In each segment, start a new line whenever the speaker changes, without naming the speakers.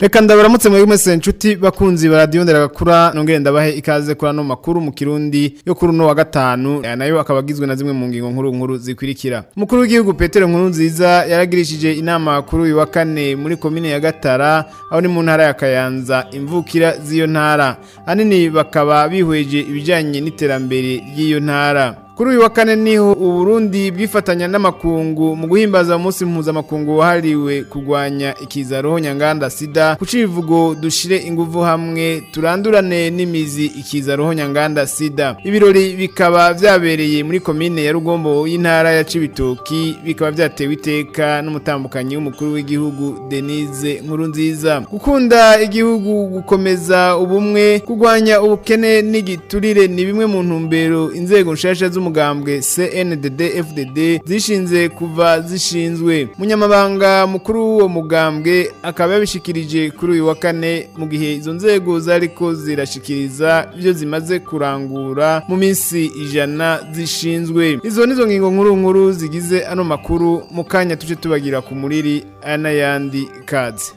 reka ndabaramutse muri mwese inshuti bakunzi ba radiyo nderagakura nongere ndabahe ikaze kuri ano makuru mu kirundi yo kuri uno wa gatanu nayo akaba agizwe na zimwe mu ngingo nkuru nkuru zikurikira umukuru w'igihugu petero nkuru nziza yaragirishije inama kuri uyu wa kane muri komine ya gatara aho ni mu ntara ya kayanza imvukira z'iyo ntara ahanini bakaba bihweje ibijyanye n'iterambere ry'iyo ntara kuri uyu wa kane niho uburundi bwifatanya n'amakungu mu guhimbaza umunsi mpuzamakungu wahariwe kurwanya ikiza roho nyanganda sida ku civugo dushire ingufu hamwe turandurane n'imizi ikiza roho nyanganda sida ibirori bikaba byabereye muri komine ya rugombo y'intara ya cibitoki bikaba byatewe iteka n'umutambukanyi w'umukuru w'igihugu denise Nkuru nziza gukunda igihugu gukomeza ubumwe kurwanya ubukene n'igiturire ni bimwe mu ntumbero inzego nshasha z'umugambwe CNDD FDD zishinze kuva zishinzwe munyamabanga mukuru w'uwo mugambwe akaba yabishikirije kuri uyu wa kane mu gihe izo nzego zariko zirashikiriza ibyo zimaze kurangura mu minsi ijana zishinzwe izo nizo ngingo nkuru nkuru zigize ano makuru mu kanya tuje tubagira ku muriri aya n'ayandi kazi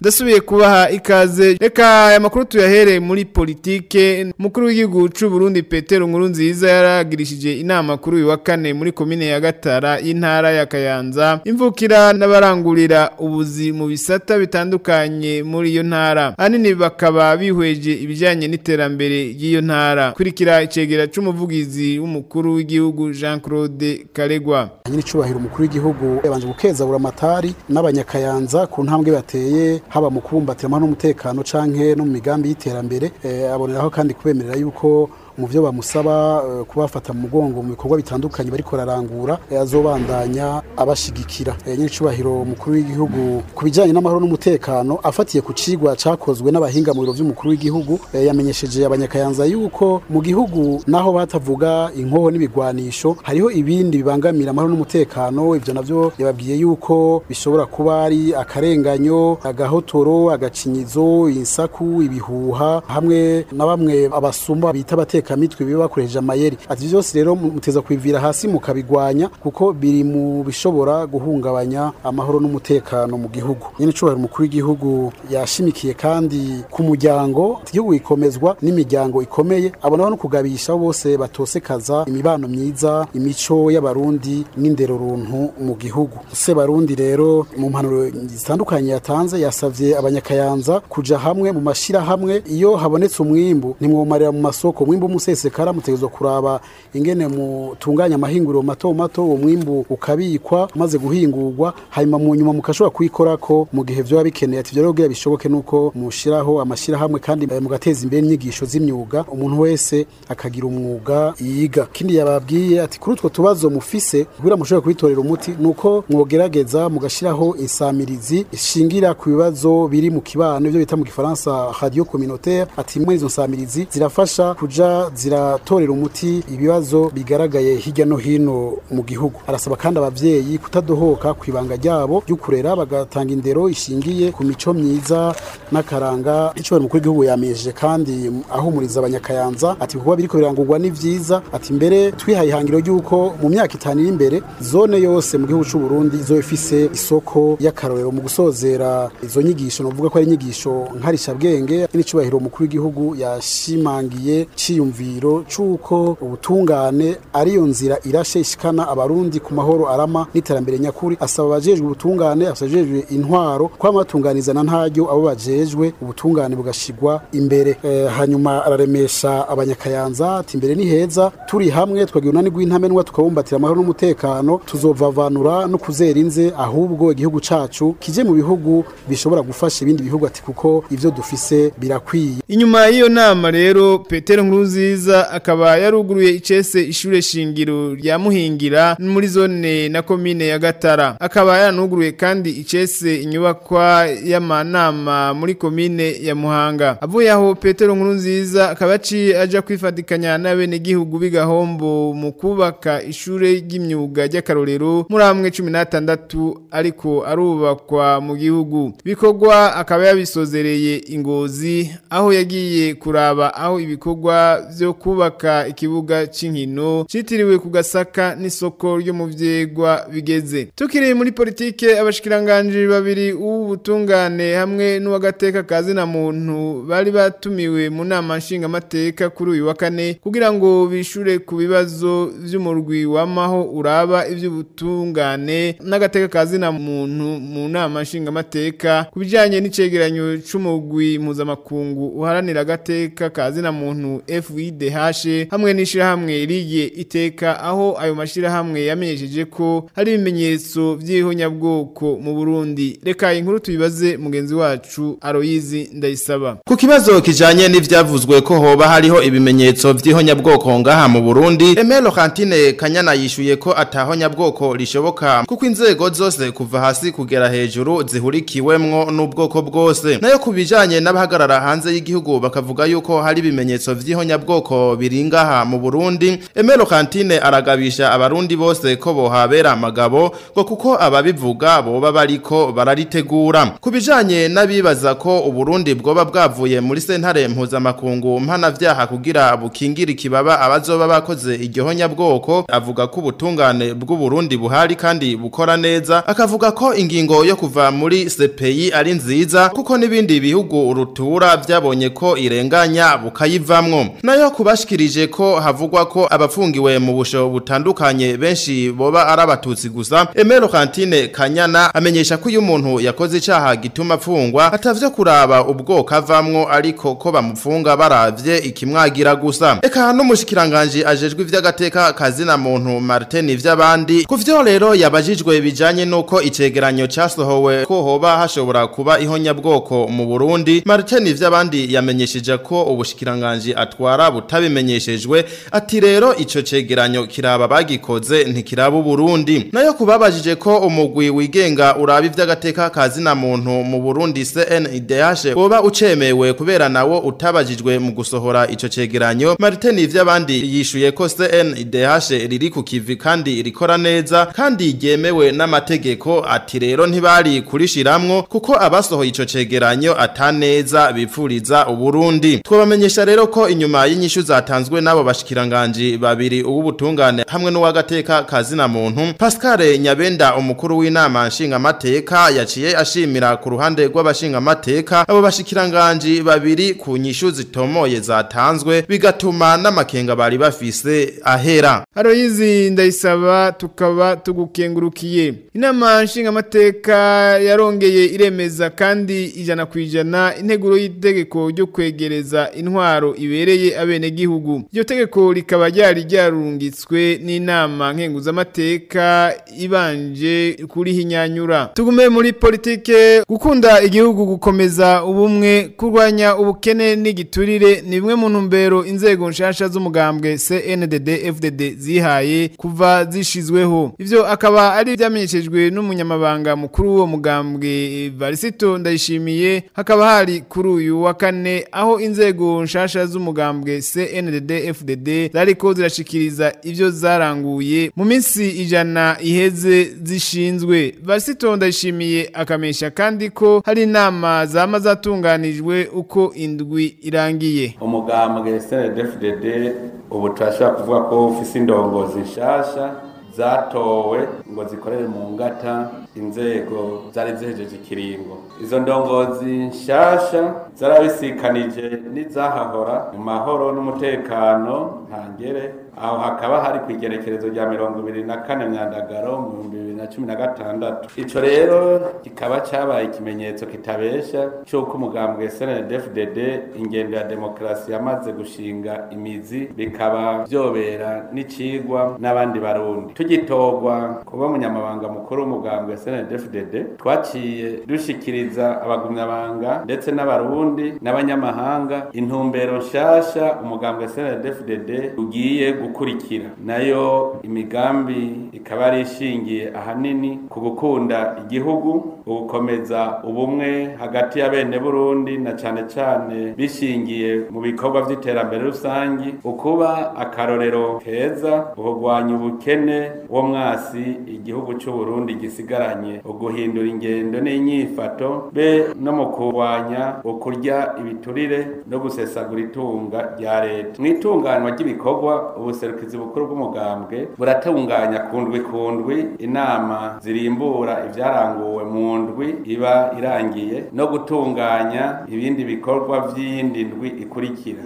dasubiye kubaha ikaze reka aya makuru tuyahereye muri politike umukuru w'igihugu cy'u Burundi Petero Nkuru nziza yaragirishije inama kuri uyu wa kane muri komine ya Gatara y'intara ya Kayanza imvukira n'abarangurira ubuzi mu bisata bitandukanye muri iyo ntara hanini bakaba bihweje ibijyanye n'iterambere ry'iyo ntara kurikira icegera cy'umuvugizi w'umukuru w'igihugu Jean Claude Karegwa
nyine cyubahiro umukuru w'igihugu yabanje gukeza buramatari n'abanyakayanza ku ntambwe bateye haba mu kubumbatiramo n'umutekano cyangwa no mu migambi y'iterambere eh, aboneraho kandi kubemerera yuko mu byo bamusaba eh, kubafata mu mugongo mu bikorwa bitandukanye bariko bararangura eh, azobandanya abashigikira eh, nyir'icyubahiro umukuru w'igihugu ku bijyanye n'amahoro n'umutekano afatiye ku cigwa cyakozwe n'abahinga mu biro by'umukuru w'igihugu yamenyesheje abanyakayanza yuko mu gihugu naho batavuga inkoho n'ibigwanisho hariho ibindi bibangamira amahoro n'umutekano ibyo nabyo yababwiye yuko bishobora kuba ari akarenganyo agahotoro agacinyizo insaku ibihuha hamwe na bamwe abasumba bita abateka nshikamitwe biba bakoresheje amayeri ati byose rero muteza kwivira hasi mukabigwanya kuko biri mu bishobora guhungabanya amahoro n'umutekano mu gihugu nyine icubahiro umukuru w'igihugu yashimikiye kandi ku muryango igihugu gikomezwa n'imiryango ikomeye abonaho no kugabisha bose batosekaza imibano myiza imico y'abarundi n'indero runtu mu gihugu se barundi rero mu mpanuro zitandukanye yatanze yasabye abanyakayanza kuja hamwe mu mashyirahamwe iyo habonetse umwimbu ntimwomarira mu masoko umwimbu nk'umusesekara mutegerezwa kuraba ingene mutunganya amahinguriro mato mato uwo mwimbu ukabikwa umaze guhingurwa hanyuma mu nyuma mukashobora ko mu gihe byaba bikeneye ati rero kugira bishoboke nuko mushyiraho amashyirahamwe kandi eh, mugateza imbere inyigisho z'imyuga umuntu wese akagira umwuga yiga Kindi yababwiye ati kuri utwo tubazo mufise kugira mushobora kubitorera umuti nuko mwogerageza mugashiraho insamirizi ishingira ku bibazo biri mu kibano ibyo bita mu gifaransa radio communautaire ati muri izo nsamirizi zirafasha kuja ziratorera umuti ibibazo bigaragaye hirya no hino mu gihugu arasaba kandi ababyeyi kutadohoka ku ibanga ryabo ryo kurera bagatanga indero ishingiye ku mico myiza n'akaranga icyo Mukuru w'igihugu yameje kandi ahumuriza abanyakayanza ati kuba biri birangurwa ni byiza ati mbere twihaye ihangiro ry'uko mu myaka itanu iri imbere zone yose mu gihugu cy'u Burundi izo ifise isoko y'akarorero mu gusozera izo nyigisho no kuvuga ko ari inyigisho nkarishabwenge n'icyubahiro mukuru w'igihugu yashimangiye ciyumva icyiyumviro cy'uko ubutungane ariyo nzira irasheshikana abarundi ku mahoro arama n'iterambere nyakuri asaba abajejwe ubutungane abajejwe intwaro ko na ntaryo abo bajejwe ubutungane bugashigwa imbere eh, hanyuma araremesha abanyakayanza ati imbere ni heza turi hamwe tukagira unani rw'intamenwa tukabumbatira amahoro n'umutekano tuzovavanura no kuzera inze ahubwo igihugu cacu kije mu bihugu bishobora gufasha ibindi bihugu ati kuko ibyo dufise birakwiye
inyuma y'iyo nama rero Petero Nkuruzi nziza akaba yaruguruye icese ishure shingiro rya muhingira muri zone na komine ya gatara akaba yaranuguruye kandi icese inyubakwa y'amanama muri komine ya muhanga avuye aho petero nkuru nziza akaba aciye aja kwifatikanya n'abenegihugu b'igahombo mu kubaka ishure ry'imyuga ry'akarorero muri amwe cumi n'atandatu ariko arubakwa mu gihugu bikorwa akaba yabisozereye ingozi aho yagiye kuraba aho ibikorwa byo kubaka ikibuga cy'inkino cyitiriwe ku gasaka n'isoko ryo ry'umubyigwa bigeze tukiriye muri politike abashikiranganji babiri uw'ubutungane hamwe n'uwagateka kazina muntu bari batumiwe mu nama nshinga nshingamateka kuri uyu wa kane kugira ngo bishure ku bibazo by'umurwi wamaho uraba iby'ubutungane n'agateka kazina muntu mu nama nshingamateka ku bijyanye n'icegeranyo cy'umugwi mpuzamakungu uharanira agateka kazina muntu F hashe hamwe n'ishirahamwe riye iteka aho ayo mashirahamwe yamenyesheje ko hari ibimenyetso by'ihunyabwoko mu Burundi reka inkuru tubibaze mugenzi wacu Aloyizi ndayisaba
ku kibazo kijanye n'ivyavuzwe ko hoba hariho ibimenyetso by'ihunyabwoko ngaha mu Burundi Emelo Kantine Kanyana yishuye ko atahonyabwoko rishoboka kuko inzego zose kuva hasi kugera hejuru zihurikiwemwo n'ubwoko bwose nayo kubijanye n'abahagarara hanze y'igihugu bakavuga yuko hari ibimenyetso by'ihunyabwoko bwoko biringaha mu Burundi Emelo Kantine aragabisha abarundi bose ko bohabera amagabo ngo kuko ababivuga boba bariko bararitegura kubijanye nabibaza ko Uburundi bwoba bwavuye muri sentare mpuzamakungu mpanavyaha kugira bukingira ikibaba abazoba bakoze iryohonya bwoko avuga ko ubutungane bw’u bw'Uburundi buhari kandi bukora neza akavuga ko ingingo yo kuva muri CPI ari nziza kuko nibindi bihugu urutura byabonye ko irenganya bukayivamwo nayo kubashikirije ko havugwa ko abafungiwe mu busho butandukanye benshi boba ari gusa emero kantine kanyana amenyesha ko uyu umuntu yakoze icyaha gituma afungwa atavyo kuraba ubwoko avamwo ariko ko bamufunga baravye ikimwagira gusa eka n'umushikiranganje ajejwe ivy'agateka kazina muntu Martin ivy'abandi kuvyo rero yabajijwe bijanye nuko icegeranyo casohowe ko hoba hashobora kuba ihonyabwoko mu Burundi Martin ivy'abandi yamenyesheje ko ubushikiranganje atwara butabimenyeshejwe ati rero ico cegeranyo kiraba bagikoze ntikiraba uburundi nayo kubabajije ko umugwi wigenga urabi uraba ivy'agateka na muntu mu Burundi CNIDH oba ucemewe kubera nawo utabajijwe mu gusohora ico cegeranyo Martin ivy'abandi yishuye ko CNIDH riri ku kivi kandi rikora neza kandi ryemewe n'amategeko ati rero ntibari kurishiramwo kuko abasohoye ico cegeranyo ataneza bipfuriza uburundi twabamenyesha rero ko inyuma y'inyishu zatanzwe n'abo bashikiranganji babiri uw'ubutungane hamwe n'uwagateka kazina muntu Pascal Nyabenda umukuru w'inama nshinga mateka yaciye ashimira ku ruhande rw’abashingamateka abo bashikiranganji babiri ku nyishu zitomoye zatanzwe bigatuma n'amakenga bari bafise ahera
Aloyizi ndayisaba tukaba tugukengurukiye inama nshinga mateka yarongeye iremeza kandi ijana kwijana integuro y'itegeko ryo kwegereza intwaro ibereye gihugu iryo tegeko rikaba ryari ryarungitswe n'inama nkenguzamateka ibanje kuri nyanyura tugume muri politike gukunda igihugu gukomeza ubumwe kurwanya ubukene n'igiturire ni bimwe mu ntumbero inzego nshasha z'umugambwe CNDD FDD zihaye kuva zishizweho ivyo akaba ari byamenyeshejwe n'umunyamabanga mukuru w'uwo mugambwe Varisito ndayishimiye hakaba hari kuri uyu wa kane aho inzego nshasha z'umugambwe cndd fdd zariko zirashikiriza ibyo zaranguye mu minsi ijana iheze zishinzwe varisito ndayishimiye akamesha kandi ko hari inama zama zatunganijwe uko indwi irangiye
umugambwe cndd fdd ubu turashobora kuvuga ko ufise indongozi nshasha zatowe ngo zikorere mu ngata inzego zari zihejeje ikiringo izo ndongozi nshyashya zarabisikanije n'izahahora mu mahoro n'umutekano ntangere aho hakaba hari ku igerekerezo rya mirongo ibiri na kane myandagaro mu bihumbi bibiri na cumi na gatandatu icyo rero kikaba cyabaye ikimenyetso kitabeshya cy'uko umugambwe snldfdd ingendo ya demokarasi yamaze gushinga imizi bikaba byobera n'ikigwa n'abandi barundi tugitogwa kuba umunyamabanga mukuru w'umugambwe snldfdd twaciye dushyikiriza gushyikiriza abagumyabanga ndetse n'abarundi n'abanyamahanga intumbero nshasha umugambwe CNDD-FDD ugiye gukurikira nayo imigambi ikaba ari ishingiye ahanini ku gukunda igihugu ugukomeza ubumwe hagati ya bene Burundi na cyane cane bishingiye mu bikorwa by'iterambere rusange ukuba akarorero keza uhugwanya ubukene wo mwasi igihugu cy'u gisigaranye uguhindura ingendo n'inyifato be no mu kurwanya ukurya ibiturire no gusesagura itunga rya leta mu itunganywa ry'ibikorwa ubuserukizi bukuru bw'umugambwe buratunganya ku ndwi inama zirimbura ibyaranguwe mu ndwi iba irangiye no gutunganya ibindi bikorwa by'iyindi ndwi ikurikira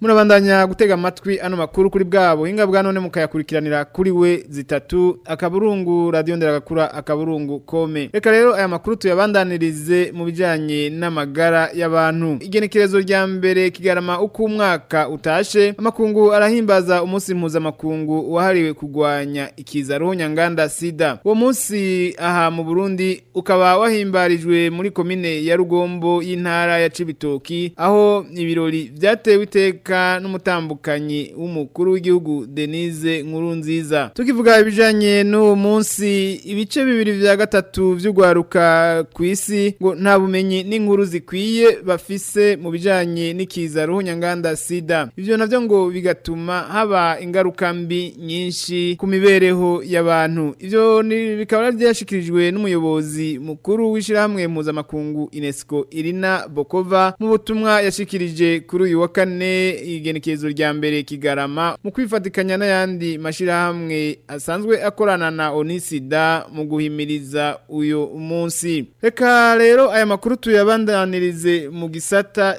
bandanya gutega amatwi ano makuru kuri bwabo hinga bwa none mukayakurikiranira kuri we zitatu akaburungu radiyo nderagakura akaburungu kome reka rero aya makuru tuyabandanirize mu bijyanye n'amagara y'abantu igenekerezo rya mbere kigarama uko umwaka utashe amakungu arahimbaza muza mpuzamakungu wahariwe kugwanya ikiza Nyanganda sida uwo munsi aha mu burundi ukaba wahimbarijwe muri komine ya rugombo y'intara ya cibitoki aho ibirori byatewe iteka Amerika n'umutambukanyi w'umukuru w'igihugu Denise Nkurunziza tukivuga ibijanye n'uwo munsi ibice bibiri bya gatatu vy'ugwaruka ku isi ngo nta bumenyi n'inkuru zikwiye bafise mu bijanye n'ikiza ruhu sida ibyo navyo ngo bigatuma haba ingaruka mbi nyinshi ku mibereho y'abantu ibyo bikaba byashikirijwe n'umuyobozi mukuru w'Ishyirahamwe mpuzamakungu UNESCO Irina Bokova mu butumwa yashikirije kuri uyu wa kane igenekerezo rya mbere kigarama mu kwifatikanya n'ayandi mashyirahamwe asanzwe akorana na onisida mu guhimiriza uyu munsi reka rero aya makuru tuyabandanirize mu gisata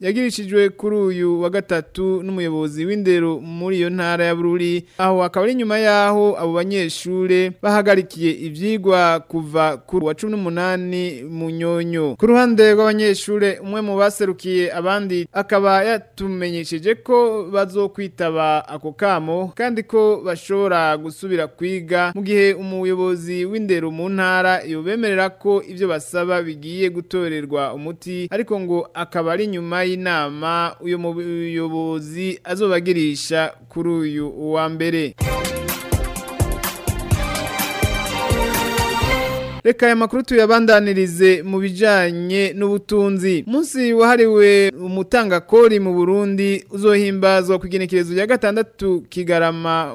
yagirishijwe kuri uyu wa gatatu n'umuyobozi w'indero muri iyo ntara ya bururi aho akaba ari nyuma y'aho abo banyeshuri bahagarikiye ibyigwa kuva kuri wa cumi n'umunani mu nyonyo ku ruhande rw'abanyeshuri umwe mu baserukiye abandi akaba yatumenyesheje ko bazokwitaba ako kamo kandi ko bashobora gusubira kwiga mu gihe umuyobozi w'indero mu ntara bemerera ko ibyo basaba bigiye gutorerwa umuti ariko ngo akaba ari nyuma ye inama uyu muyobozi azobagirisha kuri uyu wa mbere reka aya makuru tuyabandanirize mu bijyanye n'ubutunzi munsi wahariwe umutanga umutangakori mu burundi uzohimbazwa ku igenekerezo rya gatandatu kigarama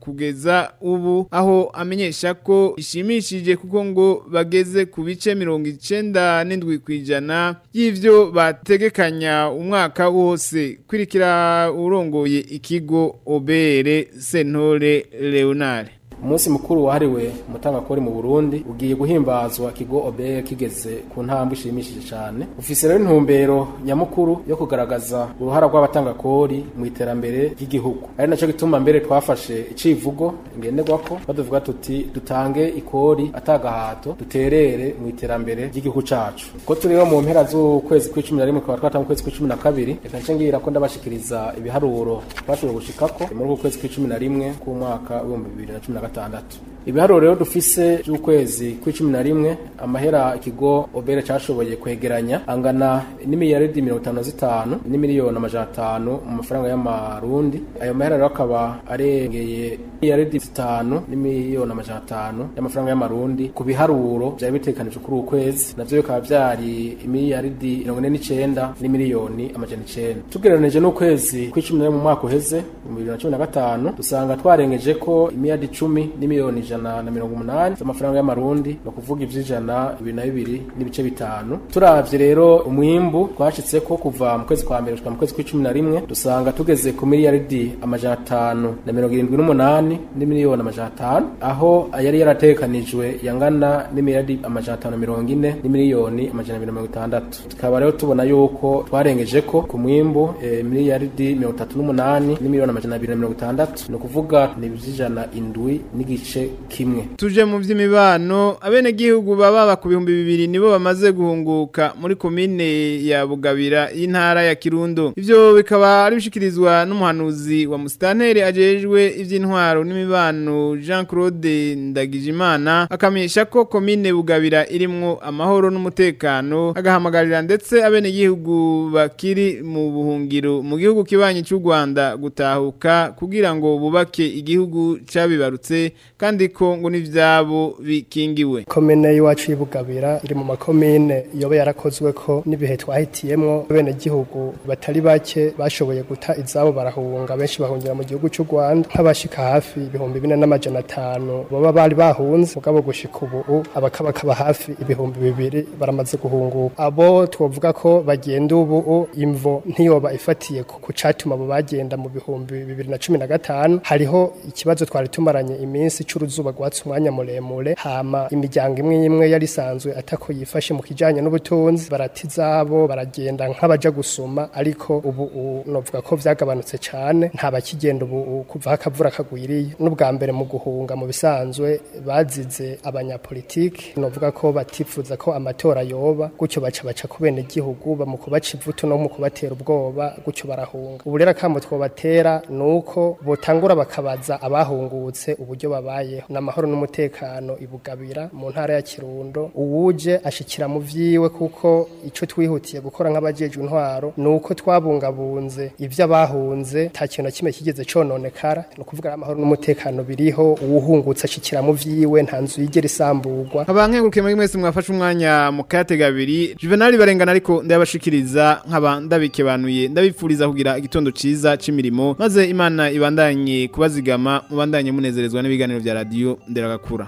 kugeza ubu aho amenyesha ko ishimishije kuko ngo bageze ku bice mirongo icenda n'indwi ku ijana y'ivyo bategekanya umwaka wose kwirikira urongoye ikigo obere sentore leonard
umunsi mukuru wahariwe Mutangakori mu burundi ugiye guhimbazwa kigo obeye kigeze ku ntambwe ishimishije cyane ufise rero intumbero nyamukuru yo kugaragaza uruhara rw'abatangakori mu iterambere ry'igihugu ari nacyo gituma mbere twafashe icivugo ngenderwa ko baduvuga tuti dutange ikori atagahato duterere mu iterambere ry'igihugu cacu ko turiho mu mpera z'ukwezi kw'icumi na rimwe tukaba twatanga ukwezi kw'icumi na kabiri reka nce ngira ko ndabashikiriza ibiharuro twashoboye ko muri uku kwezi kw'icumi na rimwe k'umwaka w'ibihumbi bibiri na cumi na تعالى تعالت ibiharuro rero dufise by'ukwezi kw'icumi na rimwe amahera ikigo obera cyashoboye kwegeranya angana n'imiliyaridi mirongo itanu na zitanu n'imiliyoni amajana atanu mu mafaranga y'amarundi ayo mahera rero akaba arengeye miliyaridi zitanu n'imiliyoni amajana atanu y'amafaranga y'amarundi ku biharuro byari bitekanijwe kuri uku kwezi navyo bikaba byari imiliyaridi mirongo ine n'icenda n'imiliyoni amajana icenda tugereranije n'ukwezi kw'icumi na rimwe mu mwaka uheze mu bibiri na cumi na gatanu dusanga twarengeje ko imiliyaridi icumi n'imiliyoni ijana ijana na mirongo umunani z'amafaranga y'amarundi ni ukuvuga ivy'ijana ibiri na bibiri n'ibice bitanu turavye rero umwimbu twashitse ko kuva mu kwezi kwa mbere mu kwezi cumi na rimwe dusanga tugeze ku miliyaridi amajana atanu na mirongo irindwi n'umunani n'imiliyoni amajana atanu aho yari yarategekanijwe yangana n'imiliyaridi amajana atanu mirongo ine n'imiliyoni amajana abiri na mirongo itandatu tukaba rero tubona yuko twarengeje ko ku mwimbu eh, miliyaridi mirongo itatu n'umunani n'imiliyoni amajana abiri na mirongo itandatu ni ukuvuga ni ibyijana indwi n'igice kimwe
tuje mu by'imibano abenegihugu baba ku bihumbi bibiri nibo bamaze guhunguka muri komine ya bugabira y'intara ya kirundo ibyo bikaba ari bishikirizwa n'umuhanuzi wa musitanteri ajejwe iby'intwaro n'imibano jean claude ndagijimana akamenyesha ko komine bugabira irimwo amahoro n'umutekano agahamagarira ndetse abenegihugu bakiri mu buhungiro mu gihugu kibanyi cy'u rwanda gutahuka kugira ngo bubake igihugu cyabibarutse kandi ariko ngo n'ibyabo bikingiwe
komine y'iwacu y'ibugabira iri mu makomine yoba yarakozwe ko n'ibihe twahitiyemo bene gihugu batari bake bashoboye guta izabo barahunga benshi bahungira mu gihugu cy'u Rwanda nk'abashika hafi ibihumbi bine n'amajana atanu baba bari bahunze ubwabo gushika ubu abakabakaba hafi ibihumbi bibiri baramaze guhunguka abo twavuga ko bagenda ubu imvo ntiyoba ifatiye ku catuma abo bagenda mu bihumbi bibiri na cumi na gatanu hariho ikibazo twari tumaranye iminsi cy'uruzi izuba rwatse umwanya muremure hama imiryango imwe imwe yari isanzwe atako yifashe mu kijyanye n'ubutunzi barata izabo baragenda nk'abaja gusoma ariko ubu novuga ko byagabanutse cyane nta bakigenda ubu kuva akavura kagwiriye n'ubwa mbere mu guhunga mu bisanzwe bazize abanyapolitiki novuga ko batifuza ko amatora yoba gucyo baca baca ku bene gihugu mu kubaca ivutu no mu kubatera ubwoba gucyo barahunga ubu rero akamo twobatera nuko botangura bakabaza abahungutse uburyo babayeho ni amahoro n'umutekano ibugabira mu ntara ya kirundo uwuje ashikira mu vyiwe kuko icyo twihutiye gukora nk'abajeje intwaro ni uko twabungabunze ibyo abahunze nta kintu kimwe kigeze cononekara ni ukuvuga amahoro n'umutekano biriho uwuhungutse ashikira mu vyiwe nta nzu yigera isambugwa
abankenguke muri mwese mwafashe umwanya mukatega abiri juvenali barengana ariko ndabashikiriza nkaba ndabikebanuye ndabipfuriza kugira igitondo ciza c'imirimo maze imana ibandanye kubazigama mubandanye munezerezwa n'ibiganiro bya radio la